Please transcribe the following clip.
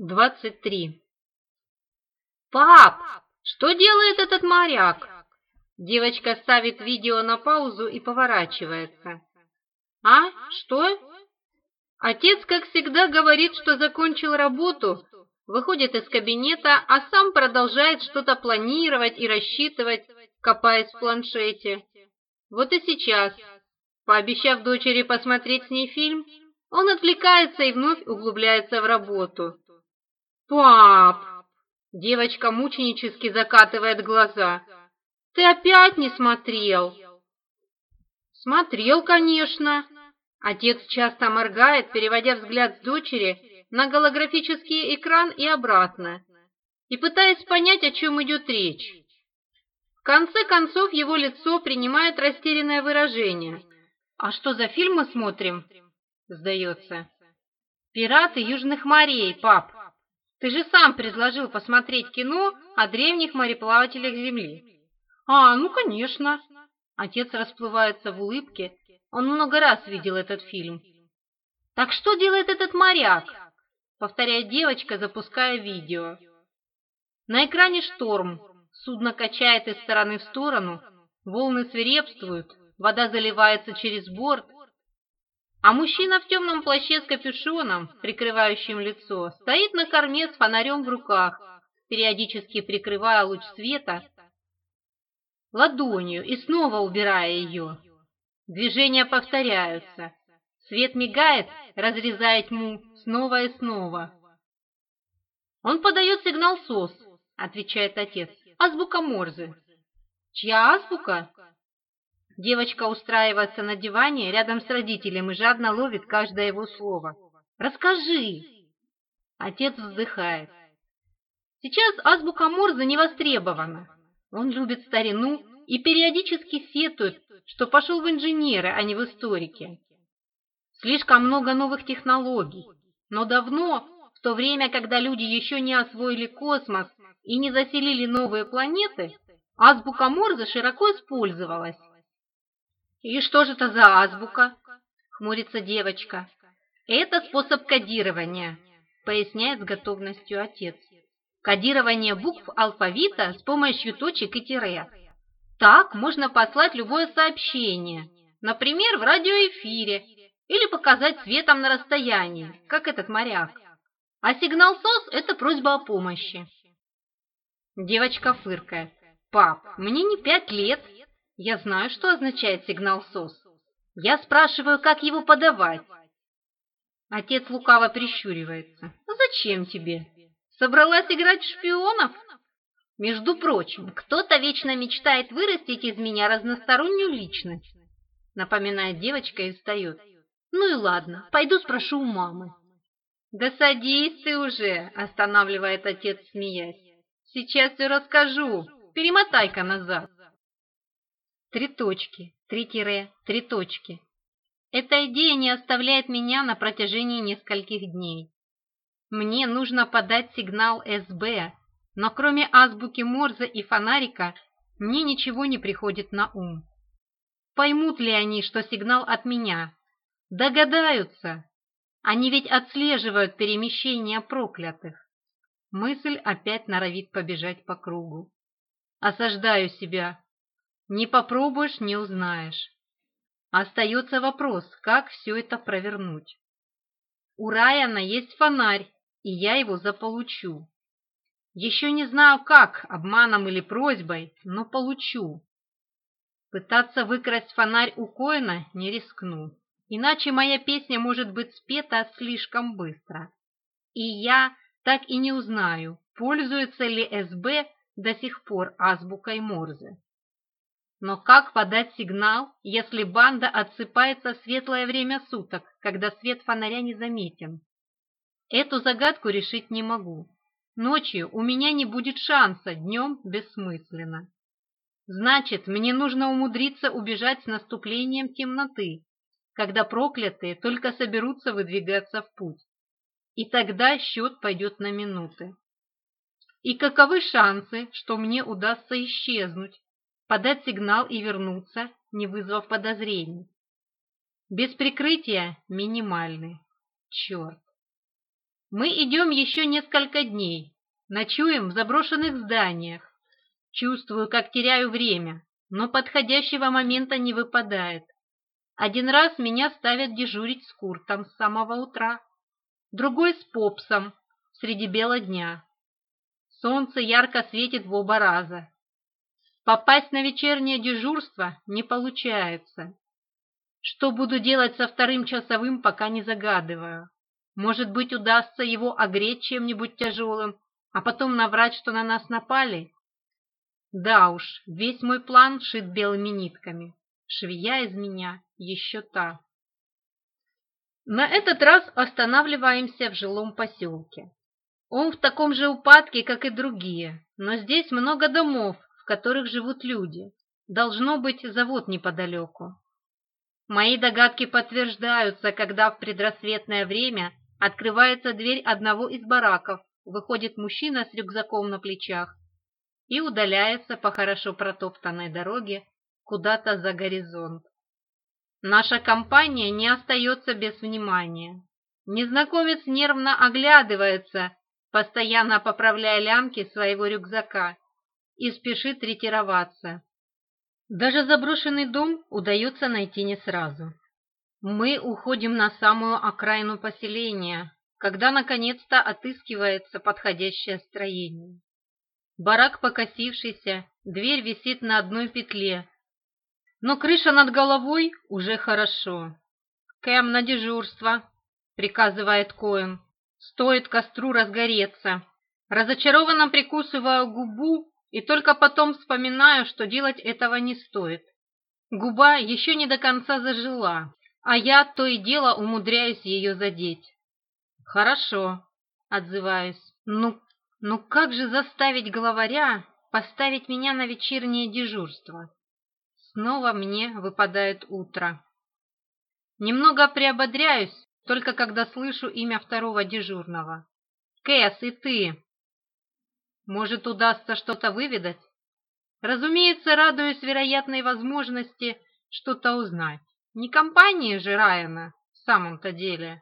23. «Пап, что делает этот моряк?» Девочка ставит видео на паузу и поворачивается. «А? Что?» Отец, как всегда, говорит, что закончил работу, выходит из кабинета, а сам продолжает что-то планировать и рассчитывать, копаясь в планшете. Вот и сейчас, пообещав дочери посмотреть с ней фильм, он отвлекается и вновь углубляется в работу. «Пап!» Девочка мученически закатывает глаза. «Ты опять не смотрел?» «Смотрел, конечно!» Отец часто моргает, переводя взгляд с дочери на голографический экран и обратно, и пытаясь понять, о чем идет речь. В конце концов его лицо принимает растерянное выражение. «А что за фильмы смотрим?» – сдается. «Пираты Южных морей, пап!» Ты же сам предложил посмотреть кино о древних мореплавателях Земли. А, ну конечно. Отец расплывается в улыбке. Он много раз видел этот фильм. Так что делает этот моряк? Повторяет девочка, запуская видео. На экране шторм. Судно качает из стороны в сторону. Волны свирепствуют. Вода заливается через борт. А мужчина в темном плаще с капюшоном, прикрывающим лицо, стоит на корме с фонарем в руках, периодически прикрывая луч света ладонью и снова убирая ее. Движения повторяются. Свет мигает, разрезая тьму снова и снова. «Он подает сигнал СОС», — отвечает отец, — «азбука Морзе». «Чья азбука?» Девочка устраивается на диване рядом с родителем и жадно ловит каждое его слово. «Расскажи!» Отец вздыхает. Сейчас азбука Морзе не востребована. Он любит старину и периодически сетует, что пошел в инженеры, а не в историки. Слишком много новых технологий. Но давно, в то время, когда люди еще не освоили космос и не заселили новые планеты, азбука Морзе широко использовалась. «И что же это за азбука?» — хмурится девочка. «Это способ кодирования», — поясняет с готовностью отец. «Кодирование букв алфавита с помощью точек и тире. Так можно послать любое сообщение, например, в радиоэфире или показать светом на расстоянии, как этот моряк. А сигнал СОС – это просьба о помощи. Девочка фыркает. «Пап, мне не пять лет, я знаю, что означает сигнал СОС. Я спрашиваю, как его подавать. Отец лукаво прищуривается. Зачем тебе? Собралась играть в шпионов? Между прочим, кто-то вечно мечтает вырастить из меня разностороннюю личность. Напоминает девочка и встает. Ну и ладно, пойду спрошу у мамы. Да садись ты уже, останавливает отец, смеясь. Сейчас все расскажу. Перемотай-ка назад. Три точки, три тире, три точки. Эта идея не оставляет меня на протяжении нескольких дней. Мне нужно подать сигнал СБ, но кроме азбуки Морзе и фонарика мне ничего не приходит на ум. Поймут ли они, что сигнал от меня? Догадаются. Они ведь отслеживают перемещение проклятых. Мысль опять норовит побежать по кругу. Осаждаю себя, не попробуешь – не узнаешь. Остается вопрос, как все это провернуть. У Райана есть фонарь, и я его заполучу. Еще не знаю как, обманом или просьбой, но получу. Пытаться выкрасть фонарь у Коина не рискну, иначе моя песня может быть спета слишком быстро. И я так и не узнаю, пользуется ли СБ до сих пор азбукой Морзе. Но как подать сигнал, если банда отсыпается в светлое время суток, когда свет фонаря не заметен? Эту загадку решить не могу. Ночью у меня не будет шанса, днем бессмысленно. Значит, мне нужно умудриться убежать с наступлением темноты, когда проклятые только соберутся выдвигаться в путь. И тогда счет пойдет на минуты. И каковы шансы, что мне удастся исчезнуть, подать сигнал и вернуться, не вызвав подозрений. Без прикрытия минимальный. Черт. Мы идем еще несколько дней, ночуем в заброшенных зданиях. Чувствую, как теряю время, но подходящего момента не выпадает. Один раз меня ставят дежурить с Куртом с самого утра, другой с Попсом среди бела дня. Солнце ярко светит в оба раза, Попасть на вечернее дежурство не получается. Что буду делать со вторым часовым, пока не загадываю. Может быть, удастся его огреть чем-нибудь тяжелым, а потом наврать, что на нас напали? Да уж, весь мой план шит белыми нитками. Швея из меня еще та. На этот раз останавливаемся в жилом поселке. Он в таком же упадке, как и другие, но здесь много домов, которых живут люди. Должно быть, завод неподалеку. Мои догадки подтверждаются, когда в предрассветное время открывается дверь одного из бараков, выходит мужчина с рюкзаком на плечах и удаляется по хорошо протоптанной дороге куда-то за горизонт. Наша компания не остается без внимания. Незнакомец нервно оглядывается, постоянно поправляя лямки своего рюкзака и спешит ретироваться. Даже заброшенный дом удается найти не сразу. Мы уходим на самую окраину поселения, когда наконец-то отыскивается подходящее строение. Барак покосившийся, дверь висит на одной петле. Но крыша над головой уже хорошо. «Кэм на дежурство», — приказывает Коэн. «Стоит костру разгореться». Разочарованно прикусываю губу и только потом вспоминаю, что делать этого не стоит. Губа еще не до конца зажила, а я то и дело умудряюсь ее задеть. «Хорошо», — отзываюсь. «Ну, ну как же заставить главаря поставить меня на вечернее дежурство?» Снова мне выпадает утро. Немного приободряюсь, только когда слышу имя второго дежурного. «Кэс, и ты!» Может, удастся что-то выведать? Разумеется, радуюсь вероятной возможности что-то узнать. Не компании же Райана в самом-то деле.